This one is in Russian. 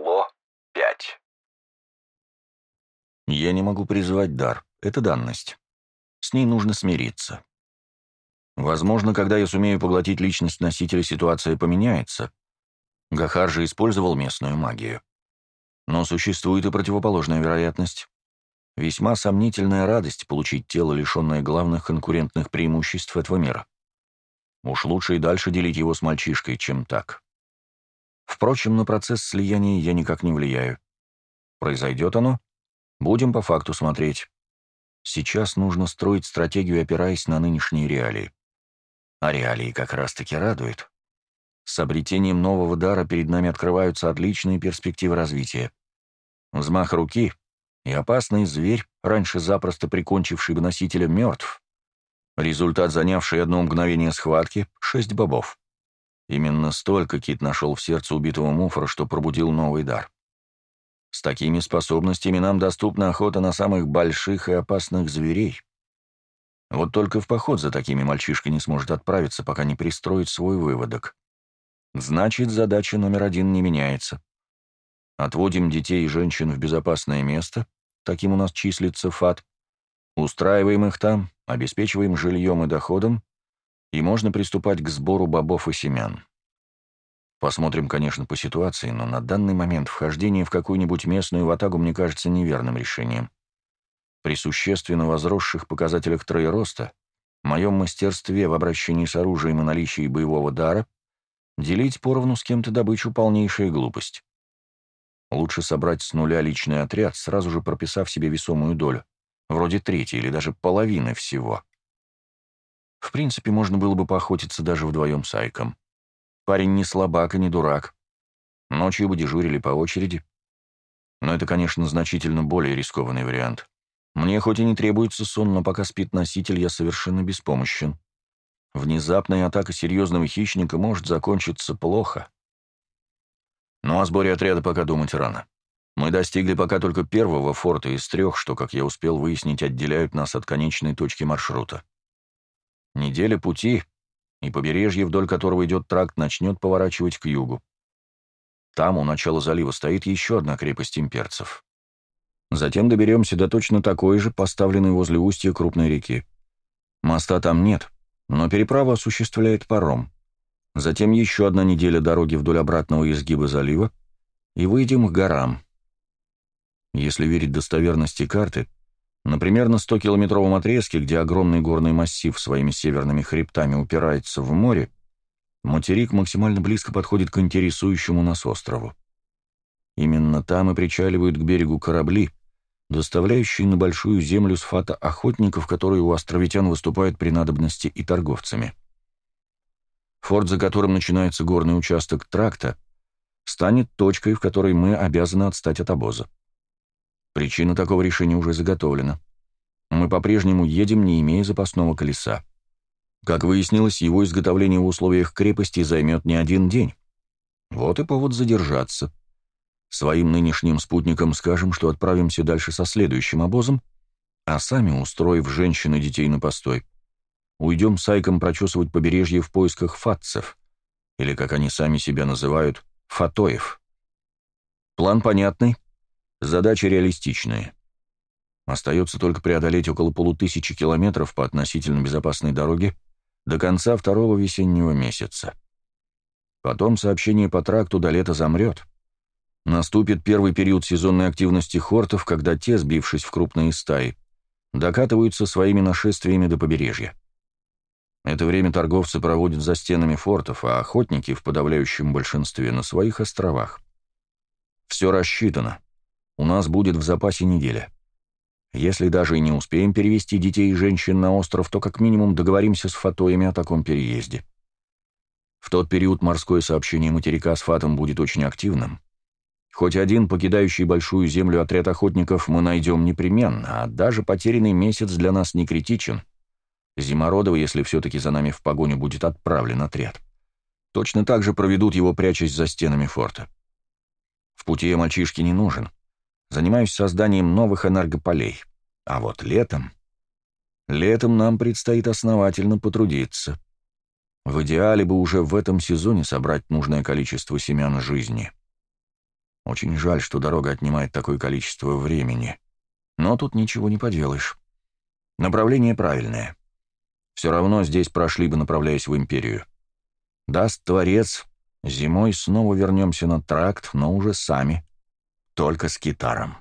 Зло 5. Я не могу призвать дар. Это данность. С ней нужно смириться. Возможно, когда я сумею поглотить личность носителя, ситуация поменяется. Гахар же использовал местную магию. Но существует и противоположная вероятность. Весьма сомнительная радость получить тело, лишенное главных конкурентных преимуществ этого мира. Уж лучше и дальше делить его с мальчишкой, чем так. Впрочем, на процесс слияния я никак не влияю. Произойдет оно? Будем по факту смотреть. Сейчас нужно строить стратегию, опираясь на нынешние реалии. А реалии как раз-таки радуют. С обретением нового дара перед нами открываются отличные перспективы развития. Взмах руки, и опасный зверь, раньше запросто прикончивший бы носителя, мертв. Результат, занявший одно мгновение схватки — шесть бобов. Именно столько Кит нашел в сердце убитого муфора, что пробудил новый дар. С такими способностями нам доступна охота на самых больших и опасных зверей. Вот только в поход за такими мальчишка не сможет отправиться, пока не пристроит свой выводок. Значит, задача номер один не меняется. Отводим детей и женщин в безопасное место, таким у нас числится ФАТ, устраиваем их там, обеспечиваем жильем и доходом, и можно приступать к сбору бобов и семян. Посмотрим, конечно, по ситуации, но на данный момент вхождение в какую-нибудь местную ватагу мне кажется неверным решением. При существенно возросших показателях троероста, моем мастерстве в обращении с оружием и наличии боевого дара, делить поровну с кем-то добычу — полнейшая глупость. Лучше собрать с нуля личный отряд, сразу же прописав себе весомую долю, вроде третьей или даже половины всего. В принципе, можно было бы поохотиться даже вдвоем с Айком. Парень не слабак и не дурак. Ночью бы дежурили по очереди. Но это, конечно, значительно более рискованный вариант. Мне хоть и не требуется сон, но пока спит носитель, я совершенно беспомощен. Внезапная атака серьезного хищника может закончиться плохо. Ну, о сборе отряда пока думать рано. Мы достигли пока только первого форта из трех, что, как я успел выяснить, отделяют нас от конечной точки маршрута. Неделя пути, и побережье, вдоль которого идет тракт, начнет поворачивать к югу. Там, у начала залива, стоит еще одна крепость имперцев. Затем доберемся до точно такой же, поставленной возле устья крупной реки. Моста там нет, но переправу осуществляет паром. Затем еще одна неделя дороги вдоль обратного изгиба залива, и выйдем к горам. Если верить достоверности карты, Например, на 100-километровом отрезке, где огромный горный массив своими северными хребтами упирается в море, материк максимально близко подходит к интересующему нас острову. Именно там и причаливают к берегу корабли, доставляющие на большую землю с фата охотников, которые у островитян выступают при надобности и торговцами. Форт, за которым начинается горный участок тракта, станет точкой, в которой мы обязаны отстать от обоза. Причина такого решения уже заготовлена. Мы по-прежнему едем, не имея запасного колеса. Как выяснилось, его изготовление в условиях крепости займет не один день. Вот и повод задержаться. Своим нынешним спутникам скажем, что отправимся дальше со следующим обозом, а сами, устроив женщин и детей на постой, уйдем с Айком прочесывать побережье в поисках фатцев, или, как они сами себя называют, фатоев. План понятный, Задача реалистичная. Остается только преодолеть около полутысячи километров по относительно безопасной дороге до конца второго весеннего месяца. Потом сообщение по тракту до лета замрет. Наступит первый период сезонной активности хортов, когда те, сбившись в крупные стаи, докатываются своими нашествиями до побережья. Это время торговцы проводят за стенами фортов, а охотники в подавляющем большинстве на своих островах. Все рассчитано. У нас будет в запасе неделя. Если даже и не успеем перевести детей и женщин на остров, то как минимум договоримся с фатоями о таком переезде. В тот период морское сообщение материка с фатом будет очень активным. Хоть один покидающий большую землю отряд охотников мы найдем непременно, а даже потерянный месяц для нас не критичен. Зимородова, если все-таки за нами в погоню будет отправлен отряд. Точно так же проведут его, прячась за стенами форта. В пути я мальчишке не нужен занимаюсь созданием новых энергополей. А вот летом... Летом нам предстоит основательно потрудиться. В идеале бы уже в этом сезоне собрать нужное количество семян жизни. Очень жаль, что дорога отнимает такое количество времени. Но тут ничего не поделаешь. Направление правильное. Все равно здесь прошли бы, направляясь в Империю. Даст Творец, зимой снова вернемся на тракт, но уже сами. Только с китаром.